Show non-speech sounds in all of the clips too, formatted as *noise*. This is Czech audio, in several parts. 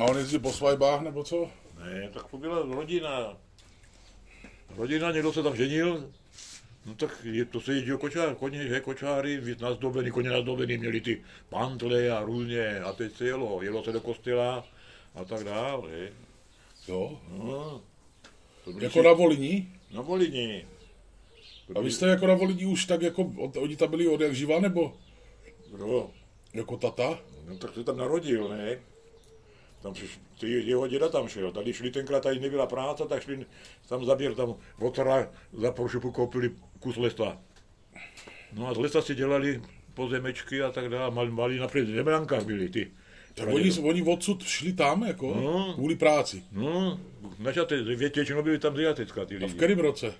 A on jezdí po svajbách, nebo co? Ne, tak to byla rodina. Rodina, někdo se tam ženil, no tak je, to se jezdil kočár, koně, že kočáry, nazdobený, koně nazdobený, měli ty pantle a různě, a teď se jelo, jelo se do kostela a tak dále. Jo. No, Jako si- na Voliní? na Volini. A vy jste jako na Voliní už tak jako, oni tam byli od jak živa, nebo Kdo? jako tata? No tak se tam narodil, ne? Tam přiš, ty, jeho děda tam šel, tady šli tenkrát, tady nebyla práce, tak šli tam zabír, tam otra za Poršupu koupili kus lesa. No a z lesa si dělali pozemečky a tak dále, mali, mali napřed v Zebrankách byli ty. Tak oni, oni odsud šli tam, jako, No. kvůli práci. No, načate, většinou byli tam z Jatecka ty A v lidi. kterém roce?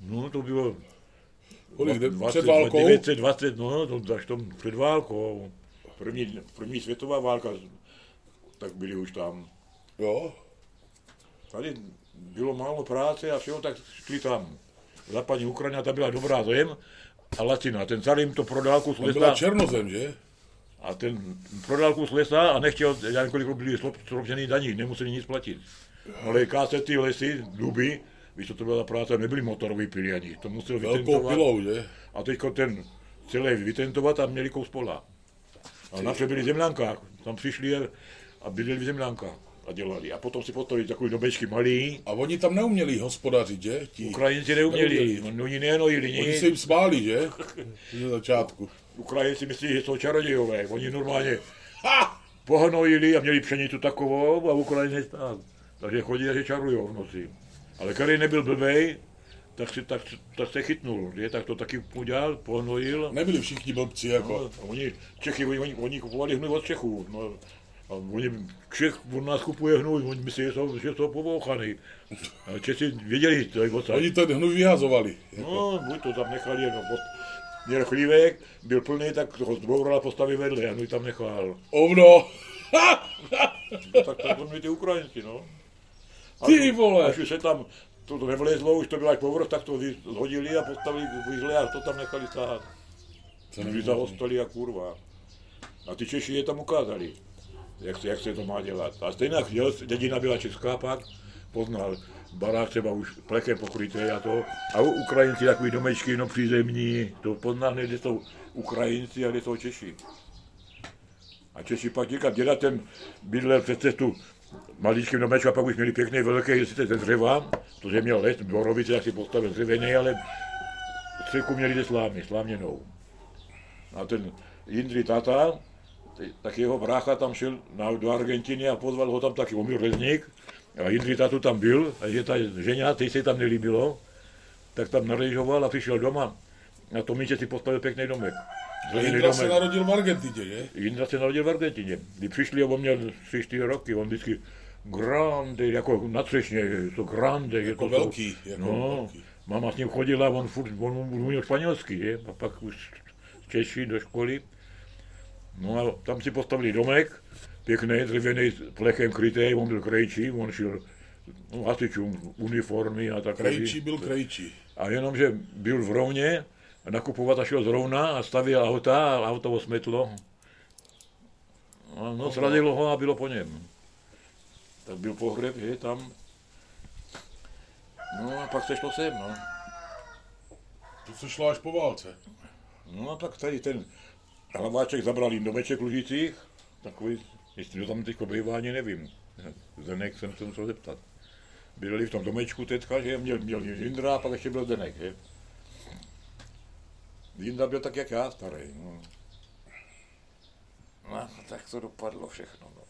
No to bylo Kolik, de- 20, před válkou? 920, no, to, až tom před válkou. První, první světová válka, tak byli už tam. Jo. Tady bylo málo práce a všeho, tak šli tam. Západní Ukrajina, ta byla dobrá zem a latina. Ten car jim to prodal kus Tam byla lesa Černozem, že? a ten prodal kus lesa a nechtěl, já nevím, kolik byli sloučený daní, nemuseli nic platit. Ale kásety, lesy, duby, víš, co to byla za práce, nebyly motorový pily ani, to musel Velkou vytentovat. pilou, že? A teďko ten celý vytentovat a měli kous pola. A napřed byli v zemlánkách, tam přišli a- bydleli v zemlánkách a dělali. A potom si postavili takový domečky malý, A oni tam neuměli hospodařit, že? Ti. Ukrajinci neuměli, oni nenojili Oni nic. se jim smáli, že? *laughs* Na začátku. Ukrajinci myslí, že jsou čarodějové, oni normálně Ha! pohnojili a měli pšenicu takovou a Ukrajinci tak. Takže chodí a že čarujou v noci. Ale který nebyl blbej, tak, si, tak, tak se chytnul, že? tak to taky udělal, pohnojil. Nebyli všichni blbci, jako. No, oni, Čechy, oni, oni, oni kupovali hnůj od Čechů. No, a oni, Čech od nás kupuje hnůj, oni myslí, že jsou, že jsou povouchaný. A Češi věděli, to je odsaď. Oni ten hnůj vyhazovali. No, buď to tam nechali, jako pod, měl chlívek, byl plný, tak ho zboural a postavil vedle, a hnůj tam nechal. Ovno! No, tak tak byli ty Ukrajinci, no. A Ty to- vole! Až se tam, to, to nevlezlo, už to bylo až povrch, tak to zhodili a postavili vyzle a to tam nechali stát. Už zahostali a kurva. A ty Češi je tam ukázali, jak se, jak se to má dělat. A stejně děl, dědina byla česká pak, poznal barák třeba už plechem pokrytý a to. A u Ukrajinci takový domečky jenom přízemní, to poznal, kde jsou Ukrajinci a kde jsou Češi. A Češi pak říkat, děda ten bydlel přes cestu maličkým domečku a pak už měli pěkný velký, sice ze dřeva, to že měl les, borovice, jak si postavil dřevěný, ale střechu měli ze slámy, sláměnou. A ten Jindři táta, ty- tak jeho brácha tam šel na, do Argentiny a pozval ho tam taky Omil Rezník. A Jindři tátu tam byl, a že ta žena, ty se tam nelíbilo, tak tam narežoval a přišel doma. A Tomíče si postavil pěkný domek. Zelený Jindra se domek. narodil v Argentině, že? Jindra se narodil v Argentině. Když přišli, on měl 3-4 roky, on vždycky grande, jako na třešně, je to grande. je Jako to, velký, jako no, velký. Mama s ním chodila, on furt, on uměl španělsky, že? A pak už Češi do školy. No a tam si postavili domek, pěkný, dřevěný, plechem krytý, on byl krejčí, on šel no, hasičům uniformy a tak. Krejčí byl krejčí. A jenom, že byl v Rovně, a nakupovat a šel zrovna a stavěl auta a auto ho smetlo. No, zradilo ho a bylo po něm. Tak byl pohřeb, že tam. No a pak se šlo sem, no. To se šlo až po válce. No a pak tady ten hlaváček zabral jim domeček v Lužicích, takový, jestli to tam teď bývá, ani nevím. Zdenek jsem se musel zeptat. Bydleli v tom domečku teďka, že měl, měl Jindra a pak ještě byl Zdenek, že? Jindra byl tak jak já, starý, no. No, a tak to dopadlo všechno, no.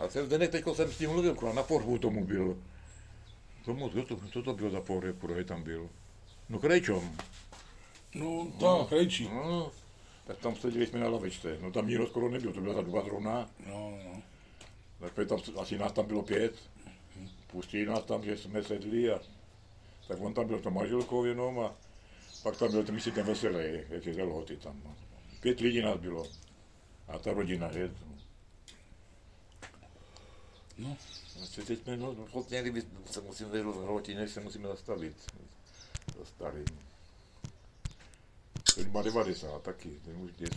A ten Zdenek teďko jsem s tím mluvil, na pohřbu tomu byl. Tomu, co to, co to byl za pohřeb, kdo tam byl? No krejčom. No, tak, krejčí. No, tak tam seděli jsme na lavičce. No tam nikdo skoro nebyl, to byla ta doba zrovna. No, no. Tak tam, asi nás tam bylo pět. Pustili nás tam, že jsme sedli a tak on tam byl to manželkou jenom a pak tam byl ten, myslím, ten veselý, jak je zelhoty tam. no. Pět lidí nás bylo. A ta rodina, že? No. A teď jsme, no, vlastně, kdyby se musíme zajít do Hroti, než se musíme zastavit. Za starým. Ten má 90 taky, ten už